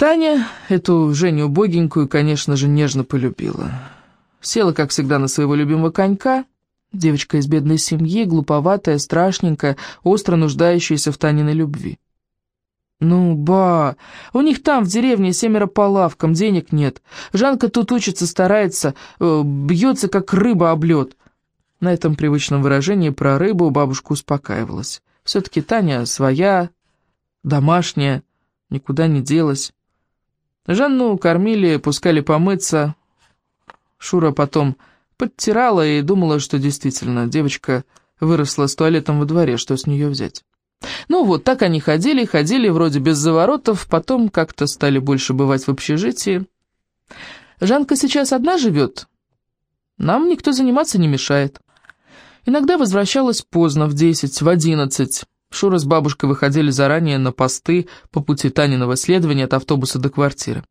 Таня эту Женю убогенькую, конечно же, нежно полюбила. Села, как всегда, на своего любимого конька. Девочка из бедной семьи, глуповатая, страшненькая, остро нуждающаяся в Таниной любви. «Ну, ба, у них там, в деревне, семеро по лавкам, денег нет. Жанка тут учится, старается, э, бьется, как рыба об лед». На этом привычном выражении про рыбу бабушка успокаивалась. Все-таки Таня своя, домашняя, никуда не делась. Жанну кормили, пускали помыться. Шура потом подтирала и думала, что действительно девочка выросла с туалетом во дворе, что с нее взять. Ну вот, так они ходили, ходили вроде без заворотов, потом как-то стали больше бывать в общежитии. Жанка сейчас одна живет, нам никто заниматься не мешает. Иногда возвращалась поздно, в десять, в одиннадцать. Шура с бабушкой выходили заранее на посты по пути Таниного следования от автобуса до квартиры.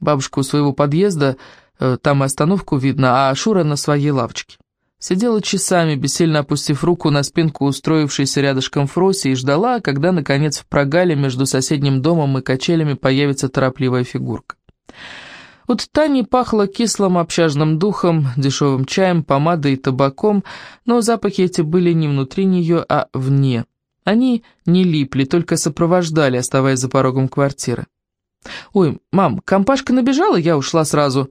Бабушка у своего подъезда, э, там и остановку видно, а Шура на своей лавочке. Сидела часами, бессильно опустив руку на спинку устроившейся рядышком Фроси и ждала, когда, наконец, в прогале между соседним домом и качелями появится торопливая фигурка. От Тани пахло кислым общажным духом, дешевым чаем, помадой и табаком, но запахи эти были не внутри нее, а вне. Они не липли, только сопровождали, оставаясь за порогом квартиры. «Ой, мам, компашка набежала, я ушла сразу»,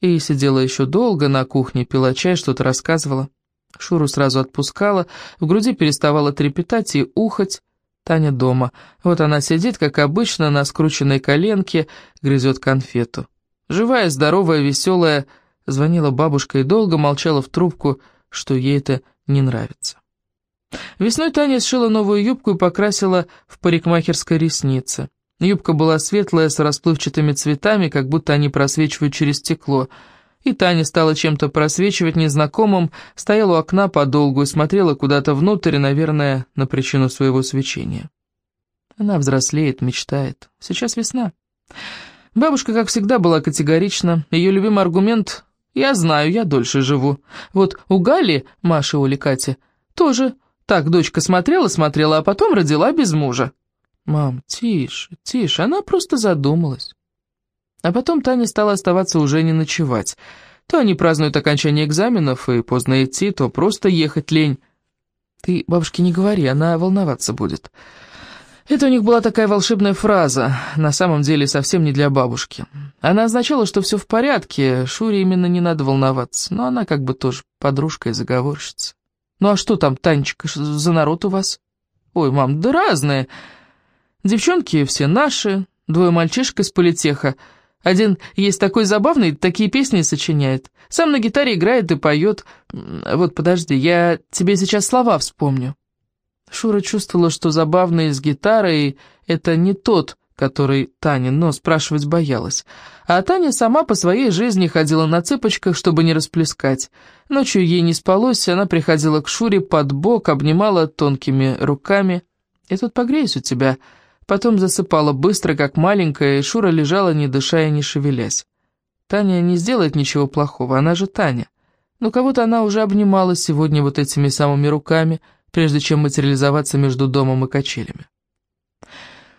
и сидела еще долго на кухне, пила чай, что-то рассказывала. Шуру сразу отпускала, в груди переставала трепетать и ухать. Таня дома. Вот она сидит, как обычно, на скрученной коленке, грызет конфету. Живая, здоровая, веселая, звонила бабушка и долго молчала в трубку, что ей это не нравится. Весной Таня сшила новую юбку и покрасила в парикмахерской ресницы. Юбка была светлая, с расплывчатыми цветами, как будто они просвечивают через стекло. И Таня стала чем-то просвечивать незнакомым, стояла у окна подолгу и смотрела куда-то внутрь, наверное, на причину своего свечения. Она взрослеет, мечтает. Сейчас весна. Бабушка, как всегда, была категорична. Ее любимый аргумент «я знаю, я дольше живу». Вот у Гали, Маши, Оли, Кати, тоже так дочка смотрела-смотрела, а потом родила без мужа. «Мам, тише, тише, она просто задумалась». А потом Таня стала оставаться уже не ночевать. То они празднуют окончание экзаменов, и поздно идти, то просто ехать лень. Ты бабушке не говори, она волноваться будет. Это у них была такая волшебная фраза, на самом деле совсем не для бабушки. Она означала, что все в порядке, Шуре именно не надо волноваться, но она как бы тоже подружка и заговорщица. «Ну а что там, Танечка, за народ у вас?» «Ой, мам, да разные...» Девчонки все наши, двое мальчишек из политеха. Один есть такой забавный, такие песни сочиняет. Сам на гитаре играет и поет. Вот, подожди, я тебе сейчас слова вспомню. Шура чувствовала, что забавный с гитарой — это не тот, который Таня, но спрашивать боялась. А Таня сама по своей жизни ходила на цыпочках, чтобы не расплескать. Ночью ей не спалось, она приходила к Шуре под бок, обнимала тонкими руками. «Я тут погреюсь у тебя», Потом засыпала быстро, как маленькая, и Шура лежала, не дыша и не шевелясь. Таня не сделает ничего плохого, она же Таня. Но кого-то она уже обнимала сегодня вот этими самыми руками, прежде чем материализоваться между домом и качелями.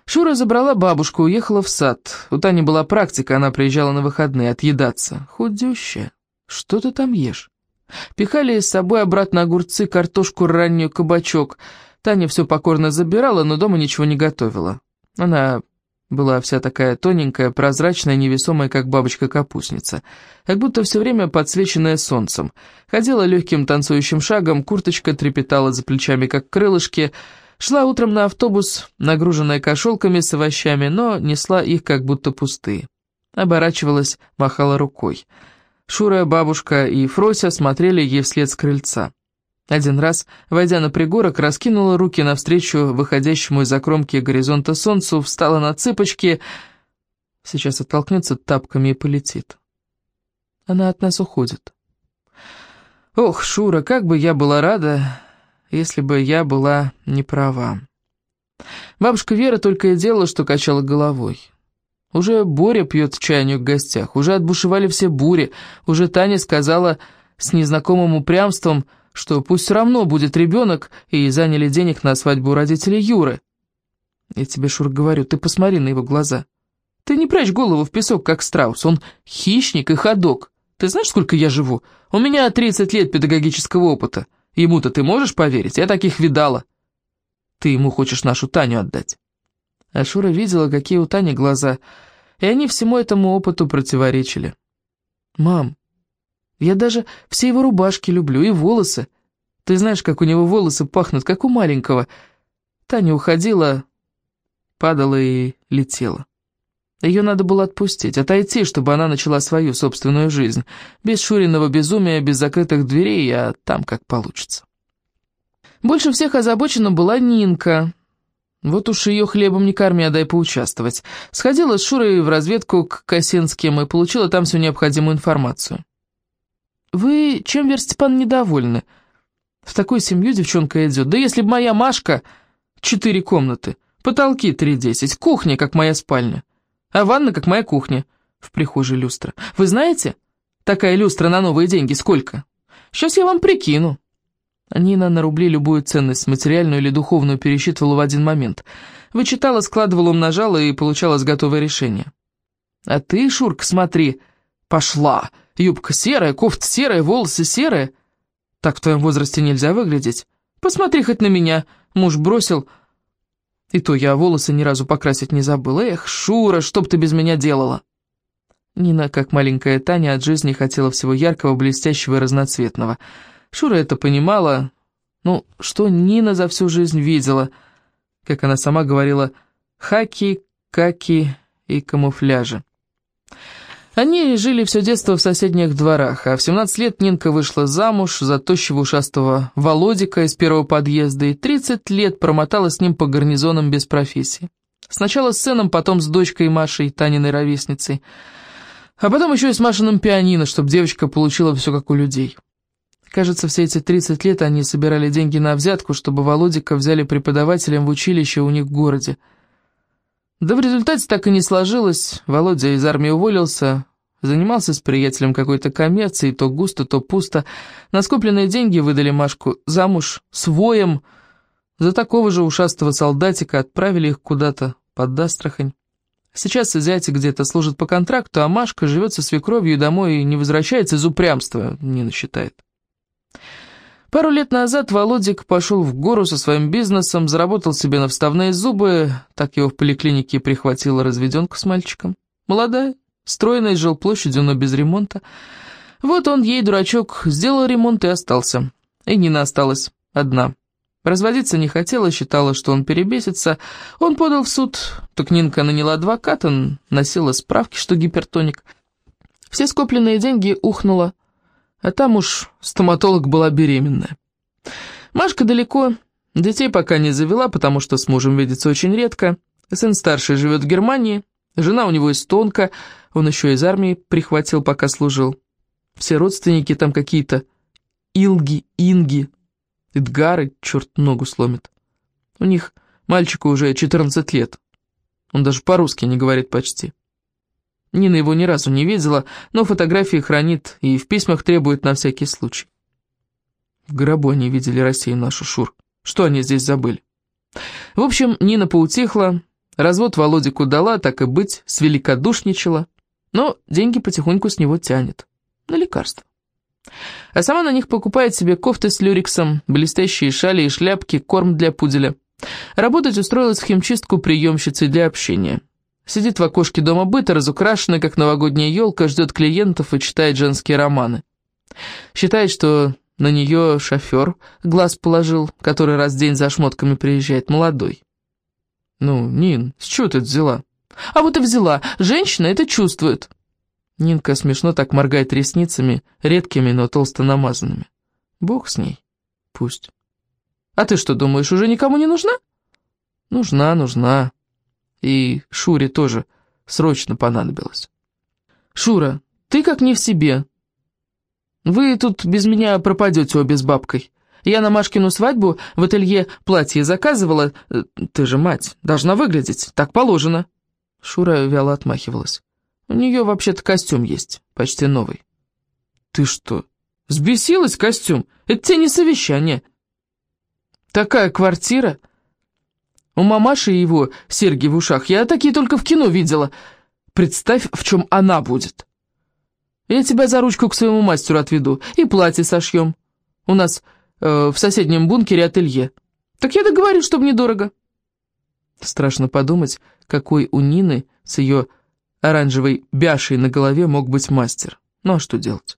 Шура забрала бабушку, уехала в сад. У Тани была практика, она приезжала на выходные отъедаться. Худющая. Что ты там ешь? Пихали с собой обратно огурцы, картошку раннюю, кабачок — Таня все покорно забирала, но дома ничего не готовила. Она была вся такая тоненькая, прозрачная, невесомая, как бабочка-капустница, как будто все время подсвеченная солнцем. Ходила легким танцующим шагом, курточка трепетала за плечами, как крылышки, шла утром на автобус, нагруженная кошелками с овощами, но несла их как будто пустые. Оборачивалась, махала рукой. Шура, бабушка и Фрося смотрели ей вслед с крыльца. Один раз, войдя на пригорок, раскинула руки навстречу выходящему из-за кромки горизонта солнцу, встала на цыпочки. Сейчас оттолкнется тапками и полетит. Она от нас уходит. Ох, Шура, как бы я была рада, если бы я была не права. Бабушка Вера только и делала, что качала головой. Уже Боря пьет чайник в гостях, уже отбушевали все бури, уже Таня сказала с незнакомым упрямством — что пусть все равно будет ребенок, и заняли денег на свадьбу родителей Юры. Я тебе, Шур, говорю, ты посмотри на его глаза. Ты не прячь голову в песок, как страус. Он хищник и ходок. Ты знаешь, сколько я живу? У меня 30 лет педагогического опыта. Ему-то ты можешь поверить? Я таких видала. Ты ему хочешь нашу Таню отдать. А Шура видела, какие у Тани глаза, и они всему этому опыту противоречили. «Мам, я даже все его рубашки люблю и волосы. Ты знаешь, как у него волосы пахнут, как у маленького». Таня уходила, падала и летела. Ее надо было отпустить, отойти, чтобы она начала свою собственную жизнь. Без Шуриного безумия, без закрытых дверей, а там как получится. Больше всех озабочена была Нинка. Вот уж ее хлебом не корми, а дай поучаствовать. Сходила с Шурой в разведку к Косинским и получила там всю необходимую информацию. «Вы чем, Вер Степан, недовольны? В такую семью девчонка идет. Да если б моя Машка... Четыре комнаты, потолки три десять, кухня, как моя спальня, а ванна, как моя кухня, в прихожей люстра. Вы знаете, такая люстра на новые деньги сколько? Сейчас я вам прикину». Нина на рубли любую ценность, материальную или духовную, пересчитывала в один момент. Вычитала, складывала, умножала и получалось готовое решение. «А ты, Шурка, смотри, пошла. Юбка серая, кофта серая, волосы серые. Так в твоем возрасте нельзя выглядеть. Посмотри хоть на меня, муж бросил. И то я волосы ни разу покрасить не забыла. Эх, Шура, что б ты без меня делала?» Нина, как маленькая Таня, от жизни хотела всего яркого, блестящего и разноцветного – Шура это понимала. Ну, что Нина за всю жизнь видела? Как она сама говорила, хаки, каки и камуфляжи. Они жили все детство в соседних дворах, а в 17 лет Нинка вышла замуж за тощего ушастого Володика из первого подъезда и 30 лет промотала с ним по гарнизонам без профессии. Сначала с сыном, потом с дочкой Машей, Таниной ровесницей, а потом еще и с Машиным пианино, чтобы девочка получила все как у людей. Кажется, все эти 30 лет они собирали деньги на взятку, чтобы Володика взяли преподавателем в училище у них в городе. Да в результате так и не сложилось. Володя из армии уволился, занимался с приятелем какой-то коммерцией, то густо, то пусто. На скопленные деньги выдали Машку замуж с воем. За такого же ушастого солдатика отправили их куда-то под Астрахань. Сейчас зятя где-то служит по контракту, а Машка живет со свекровью домой и не возвращается из упрямства, Нина считает. Пару лет назад Володик пошел в гору со своим бизнесом, заработал себе на вставные зубы, так его в поликлинике прихватила разведенка с мальчиком. Молодая, стройная, жил площадью, но без ремонта. Вот он ей, дурачок, сделал ремонт и остался. И Нина осталась одна. Разводиться не хотела, считала, что он перебесится. Он подал в суд, так Нинка наняла адвоката, носила справки, что гипертоник. Все скопленные деньги ухнула. А там уж стоматолог была беременная. Машка далеко, детей пока не завела, потому что с мужем видится очень редко. Сын старший живет в Германии, жена у него из Тонка, он еще из армии прихватил, пока служил. Все родственники там какие-то Илги, Инги, Эдгары, черт ногу сломит. У них мальчику уже 14 лет. Он даже по-русски не говорит почти. Нина его ни разу не видела, но фотографии хранит и в письмах требует на всякий случай. В гробу они видели Россию нашу, Шур. Что они здесь забыли? В общем, Нина поутихла, развод Володику дала, так и быть, свеликодушничала, но деньги потихоньку с него тянет. На лекарства. А сама на них покупает себе кофты с люрексом, блестящие шали и шляпки, корм для пуделя. Работать устроилась в химчистку приемщицей для общения. Сидит в окошке дома быта, разукрашенная, как новогодняя елка, ждет клиентов и читает женские романы. Считает, что на нее шофер глаз положил, который раз в день за шмотками приезжает, молодой. «Ну, Нин, с чего ты это взяла?» «А вот и взяла. Женщина это чувствует». Нинка смешно так моргает ресницами, редкими, но толсто намазанными. «Бог с ней. Пусть». «А ты что, думаешь, уже никому не нужна?» «Нужна, нужна». И Шуре тоже срочно понадобилось. «Шура, ты как не в себе. Вы тут без меня пропадете обе с бабкой. Я на Машкину свадьбу в ателье платье заказывала. Ты же мать, должна выглядеть, так положено». Шура вяло отмахивалась. «У нее вообще-то костюм есть, почти новый». «Ты что, сбесилась костюм? Это тебе не совещание». «Такая квартира...» У мамаши его серьги в ушах. Я такие только в кино видела. Представь, в чем она будет. Я тебя за ручку к своему мастеру отведу и платье сошьем. У нас э, в соседнем бункере ателье. Так я договорюсь, чтобы недорого. Страшно подумать, какой у Нины с ее оранжевой бяшей на голове мог быть мастер. Ну а что делать?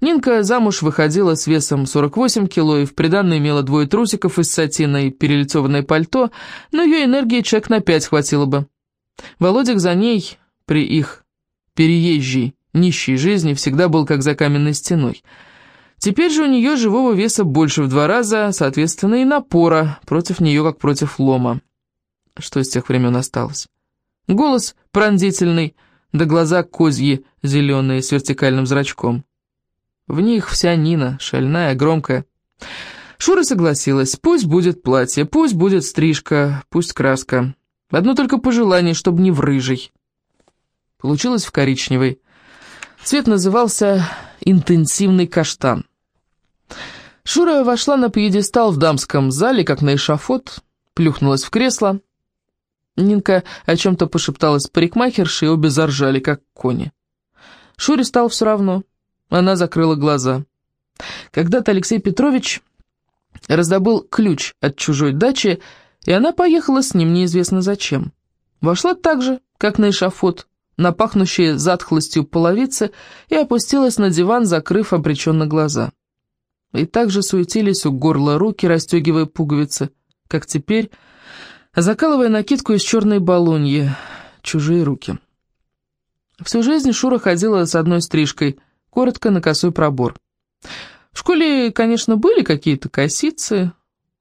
Нинка замуж выходила с весом 48 кило и в приданное имела двое трусиков из сатина и перелицованное пальто, но ее энергии чек на пять хватило бы. Володик за ней, при их переезжей, нищей жизни, всегда был как за каменной стеной. Теперь же у нее живого веса больше в два раза, соответственно, и напора против нее, как против лома. Что с тех времен осталось? Голос пронзительный, да глаза козьи зеленые с вертикальным зрачком. В них вся Нина, шальная, громкая. Шура согласилась, пусть будет платье, пусть будет стрижка, пусть краска. Одно только пожелание, чтобы не в рыжий. Получилось в коричневый. Цвет назывался «интенсивный каштан». Шура вошла на пьедестал в дамском зале, как на эшафот, плюхнулась в кресло. Нинка о чем-то пошепталась с парикмахершей, и обе заржали, как кони. Шуре стало все равно. Она закрыла глаза. Когда-то Алексей Петрович раздобыл ключ от чужой дачи, и она поехала с ним неизвестно зачем. Вошла так же, как на эшафот, на пахнущие затхлостью половицы, и опустилась на диван, закрыв обреченно глаза. И также суетились у горла руки, расстегивая пуговицы, как теперь, закалывая накидку из черной балоньи, чужие руки. Всю жизнь Шура ходила с одной стрижкой – коротко на косой пробор. В школе, конечно, были какие-то косицы,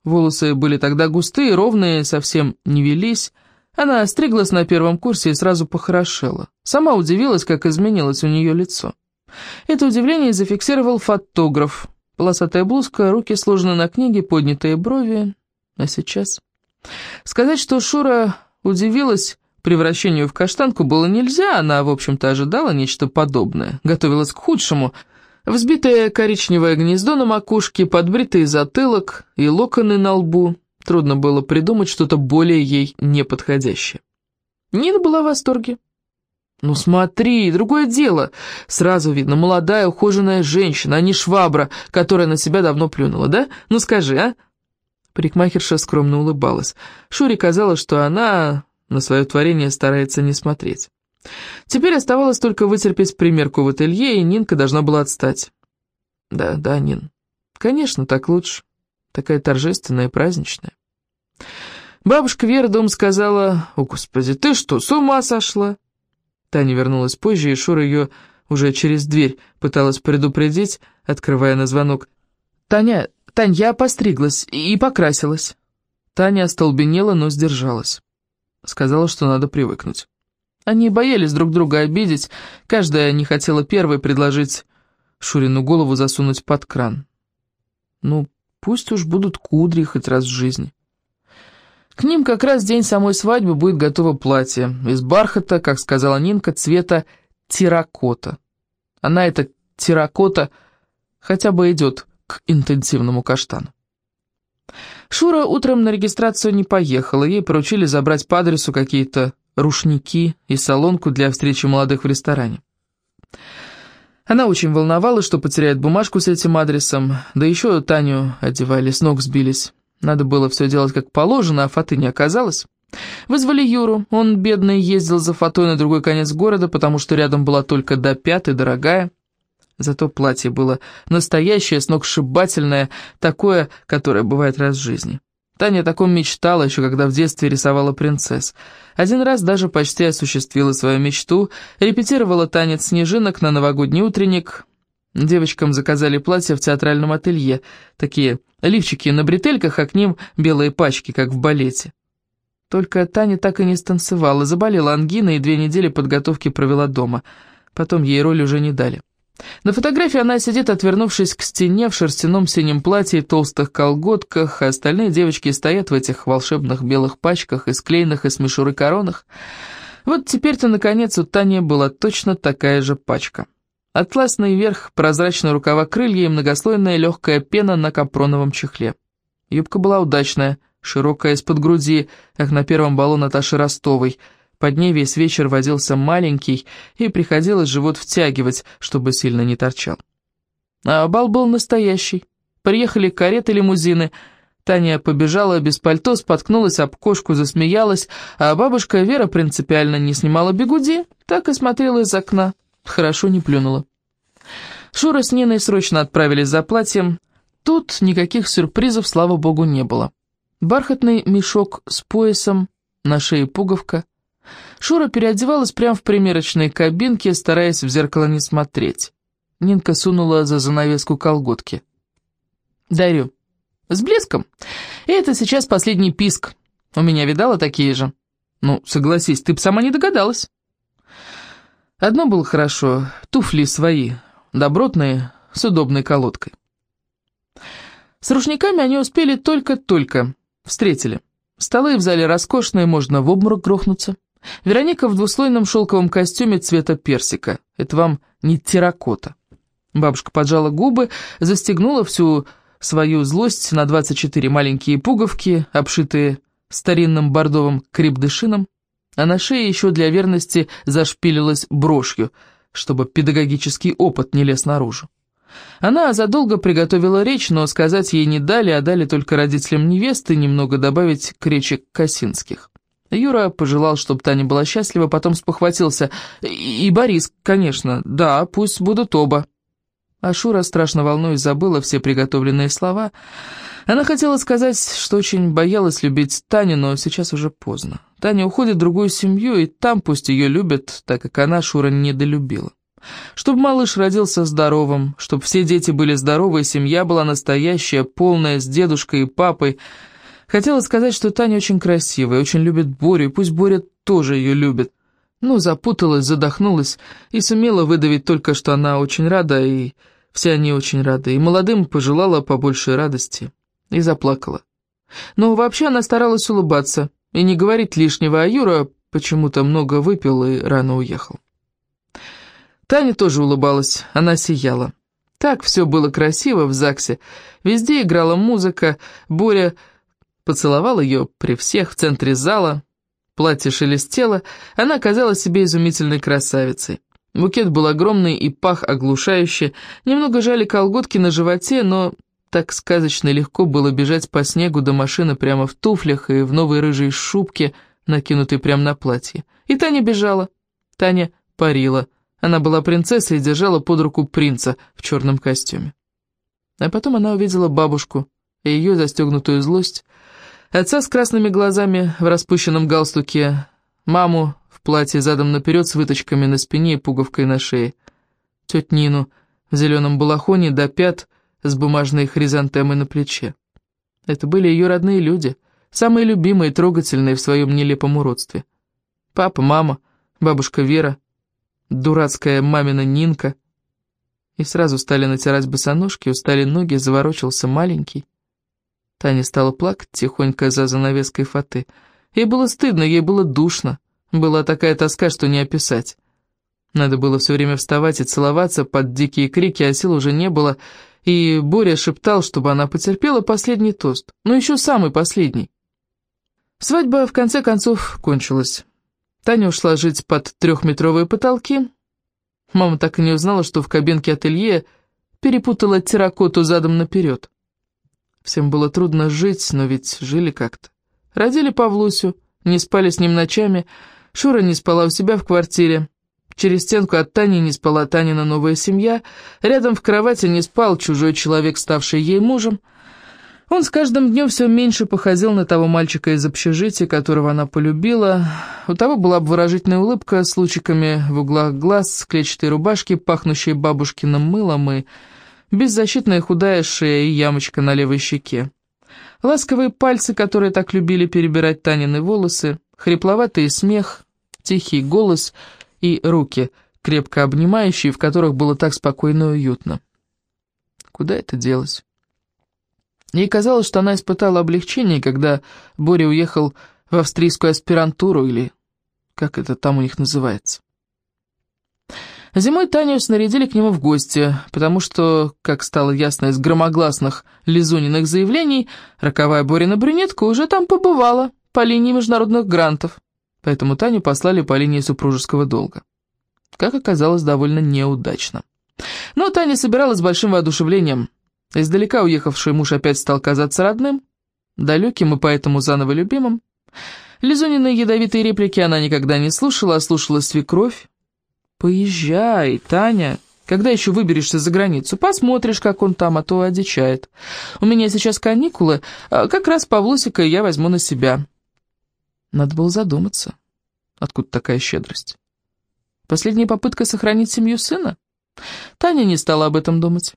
волосы были тогда густые, ровные, совсем не велись. Она стриглась на первом курсе и сразу похорошела. Сама удивилась, как изменилось у нее лицо. Это удивление зафиксировал фотограф. Полосатая блузка, руки сложены на книге, поднятые брови. А сейчас... Сказать, что Шура удивилась превращению в каштанку было нельзя, она, в общем-то, ожидала нечто подобное, готовилась к худшему. Взбитое коричневое гнездо на макушке, подбритый затылок и локоны на лбу. Трудно было придумать что-то более ей неподходящее. Нина была в восторге. «Ну смотри, другое дело. Сразу видно, молодая ухоженная женщина, а не швабра, которая на себя давно плюнула, да? Ну скажи, а?» Парикмахерша скромно улыбалась. Шуре казалось, что она на свое творение старается не смотреть. Теперь оставалось только вытерпеть примерку в ателье, и Нинка должна была отстать. Да, да, Нин, конечно, так лучше. Такая торжественная и праздничная. Бабушка Вера дом сказала, «О, Господи, ты что, с ума сошла?» Таня вернулась позже, и Шура ее уже через дверь пыталась предупредить, открывая на звонок. «Таня, Тань, я постриглась и покрасилась». Таня остолбенела, но сдержалась. Сказала, что надо привыкнуть. Они боялись друг друга обидеть, каждая не хотела первой предложить Шурину голову засунуть под кран. Ну, пусть уж будут кудри хоть раз в жизни. К ним как раз день самой свадьбы будет готово платье. Из бархата, как сказала Нинка, цвета терракота. Она, эта терракота, хотя бы идет к интенсивному каштану. Шура утром на регистрацию не поехала, ей поручили забрать по адресу какие-то рушники и солонку для встречи молодых в ресторане. Она очень волновалась, что потеряет бумажку с этим адресом, да еще Таню одевали, с ног сбились. Надо было все делать как положено, а фаты не оказалось. Вызвали Юру, он, бедный, ездил за фатой на другой конец города, потому что рядом была только до пятой, дорогая. Зато платье было настоящее, сногсшибательное, такое, которое бывает раз в жизни. Таня о таком мечтала еще, когда в детстве рисовала принцесс. Один раз даже почти осуществила свою мечту, репетировала танец снежинок на новогодний утренник. Девочкам заказали платья в театральном ателье, такие лифчики на бретельках, а к ним белые пачки, как в балете. Только Таня так и не станцевала, заболела ангиной и две недели подготовки провела дома. Потом ей роль уже не дали. На фотографии она сидит, отвернувшись к стене в шерстяном синем платье и толстых колготках, а остальные девочки стоят в этих волшебных белых пачках, и склеенных из мишуры коронах. Вот теперь-то, наконец, у Тани была точно такая же пачка. Атласный верх, прозрачные рукава крылья и многослойная легкая пена на капроновом чехле. Юбка была удачная, широкая из-под груди, как на первом балу Наташи Ростовой, Под ней весь вечер возился маленький, и приходилось живот втягивать, чтобы сильно не торчал. А бал был настоящий. Приехали кареты-лимузины. Таня побежала без пальто, споткнулась об кошку, засмеялась, а бабушка Вера принципиально не снимала бегуди, так и смотрела из окна. Хорошо не плюнула. Шура с Ниной срочно отправились за платьем. Тут никаких сюрпризов, слава богу, не было. Бархатный мешок с поясом, на шее пуговка. Шура переодевалась прямо в примерочной кабинке, стараясь в зеркало не смотреть. Нинка сунула за занавеску колготки. «Дарю. С блеском. И это сейчас последний писк. У меня видала такие же?» «Ну, согласись, ты б сама не догадалась». Одно было хорошо, туфли свои, добротные, с удобной колодкой. С рушниками они успели только-только, встретили. Столы в зале роскошные, можно в обморок грохнуться. Вероника в двуслойном шелковом костюме цвета персика. Это вам не терракота. Бабушка поджала губы, застегнула всю свою злость на 24 маленькие пуговки, обшитые старинным бордовым крепдышином, а на шее еще для верности зашпилилась брошью, чтобы педагогический опыт не лез наружу. Она задолго приготовила речь, но сказать ей не дали, а дали только родителям невесты немного добавить к речи Косинских. Юра пожелал, чтобы Таня была счастлива, потом спохватился. И Борис, конечно, да, пусть будут оба. А Шура, страшно волнуясь, забыла все приготовленные слова. Она хотела сказать, что очень боялась любить Таню, но сейчас уже поздно. Таня уходит в другую семью, и там пусть ее любят, так как она Шура недолюбила. Чтобы малыш родился здоровым, чтобы все дети были здоровы, семья была настоящая, полная, с дедушкой и папой. Хотела сказать, что Таня очень красивая, очень любит Борю, и пусть Боря тоже ее любит. Но запуталась, задохнулась и сумела выдавить только, что она очень рада, и все они очень рады, и молодым пожелала побольше радости, и заплакала. Но вообще она старалась улыбаться и не говорить лишнего, а Юра почему-то много выпил и рано уехал. Таня тоже улыбалась, она сияла. Так все было красиво в ЗАГСе. Везде играла музыка, Боря поцеловал ее при всех в центре зала. Платье шелестело, она казалась себе изумительной красавицей. Букет был огромный и пах оглушающе. Немного жали колготки на животе, но так сказочно легко было бежать по снегу до машины прямо в туфлях и в новой рыжей шубке, накинутой прямо на платье. И Таня бежала. Таня парила. Она была принцессой и держала под руку принца в черном костюме. А потом она увидела бабушку и ее застегнутую злость, отца с красными глазами в распущенном галстуке, маму в платье задом наперед с выточками на спине и пуговкой на шее, тетю Нину в зеленом балахоне до пят с бумажной хризантемой на плече. Это были ее родные люди, самые любимые и трогательные в своем нелепом уродстве. Папа, мама, бабушка Вера — дурацкая мамина Нинка. И сразу стали натирать босоножки, устали ноги, заворочился маленький. Таня стала плакать тихонько за занавеской фаты. Ей было стыдно, ей было душно. Была такая тоска, что не описать. Надо было все время вставать и целоваться под дикие крики, а сил уже не было, и Боря шептал, чтобы она потерпела последний тост, но еще самый последний. Свадьба, в конце концов, кончилась. Таня ушла жить под трехметровые потолки. Мама так и не узнала, что в кабинке ателье перепутала терракоту задом наперед. Всем было трудно жить, но ведь жили как-то. Родили Павлусю, не спали с ним ночами, Шура не спала у себя в квартире. Через стенку от Тани не спала Танина новая семья, рядом в кровати не спал чужой человек, ставший ей мужем, он с каждым днем все меньше походил на того мальчика из общежития, которого она полюбила. У того была обворожительная улыбка с лучиками в углах глаз, клетчатой рубашки, пахнущей бабушкиным мылом и беззащитная худая шея и ямочка на левой щеке. Ласковые пальцы, которые так любили перебирать Танины волосы, хрипловатый смех, тихий голос и руки, крепко обнимающие, в которых было так спокойно и уютно. Куда это делось? Ей казалось, что она испытала облегчение, когда Боря уехал в австрийскую аспирантуру, или как это там у них называется. Зимой Таню снарядили к нему в гости, потому что, как стало ясно из громогласных Лизуниных заявлений, роковая Борина брюнетка уже там побывала по линии международных грантов. поэтому Таню послали по линии супружеского долга. Как оказалось, довольно неудачно. Но Таня собиралась с большим воодушевлением. Издалека уехавший муж опять стал казаться родным, далеким и поэтому заново любимым. Лизунины ядовитые реплики она никогда не слушала, а слушала свекровь. «Поезжай, Таня, когда еще выберешься за границу? Посмотришь, как он там, а то одичает. У меня сейчас каникулы, а как раз Павлусика я возьму на себя». Надо было задуматься. Откуда такая щедрость? Последняя попытка сохранить семью сына? Таня не стала об этом думать.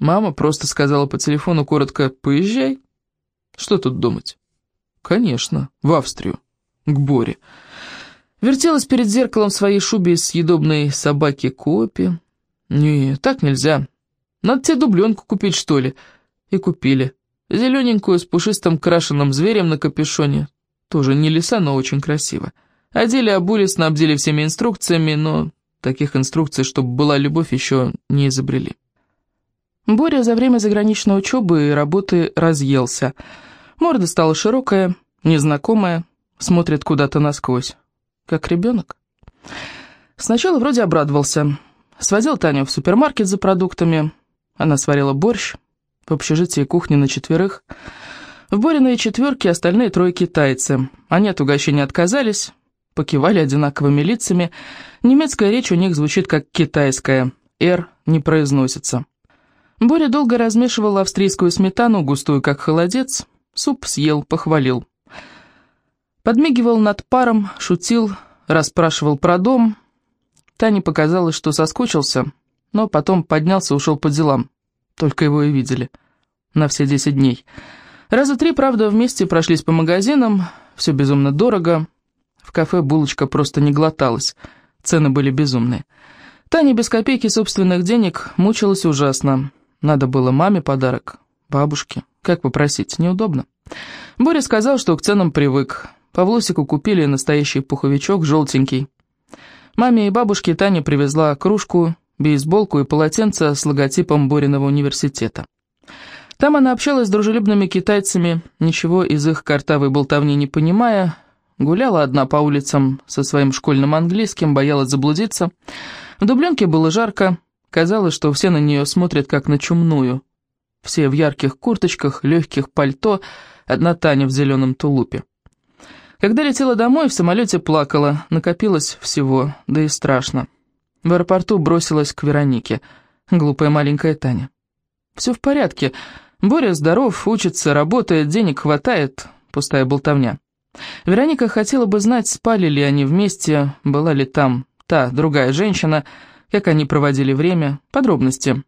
Мама просто сказала по телефону коротко «Поезжай». Что тут думать? Конечно, в Австрию, к Боре. Вертелась перед зеркалом своей шубе из съедобной собаки Копи. Не, так нельзя. Надо тебе дубленку купить, что ли. И купили. Зелененькую с пушистым крашеным зверем на капюшоне. Тоже не лиса, но очень красиво. Одели, обули, снабдили всеми инструкциями, но таких инструкций, чтобы была любовь, еще не изобрели. Боря за время заграничной учебы и работы разъелся – Морда стала широкая, незнакомая, смотрит куда-то насквозь. Как ребенок. Сначала вроде обрадовался. Свозил Таню в супермаркет за продуктами. Она сварила борщ. В общежитии кухни на четверых. В Бориной четверке остальные трое китайцы. Они от угощения отказались, покивали одинаковыми лицами. Немецкая речь у них звучит как китайская. «Р» не произносится. Боря долго размешивал австрийскую сметану, густую как холодец, Суп съел, похвалил. Подмигивал над паром, шутил, расспрашивал про дом. Тане показалось, что соскучился, но потом поднялся ушел по делам. Только его и видели. На все десять дней. Раза три, правда, вместе прошлись по магазинам. Все безумно дорого. В кафе булочка просто не глоталась. Цены были безумные. Таня без копейки собственных денег мучилась ужасно. Надо было маме подарок, бабушке. Как попросить? Неудобно. Боря сказал, что к ценам привык. Павлусику купили настоящий пуховичок, желтенький. Маме и бабушке Таня привезла кружку, бейсболку и полотенце с логотипом Бориного университета. Там она общалась с дружелюбными китайцами, ничего из их картавой болтовни не понимая, гуляла одна по улицам со своим школьным английским, боялась заблудиться. В дубленке было жарко, казалось, что все на нее смотрят как на чумную. Все в ярких курточках, легких пальто, одна Таня в зеленом тулупе. Когда летела домой, в самолете плакала, накопилось всего, да и страшно. В аэропорту бросилась к Веронике, глупая маленькая Таня. «Все в порядке. Боря здоров, учится, работает, денег хватает, пустая болтовня». Вероника хотела бы знать, спали ли они вместе, была ли там та, другая женщина, как они проводили время, подробности.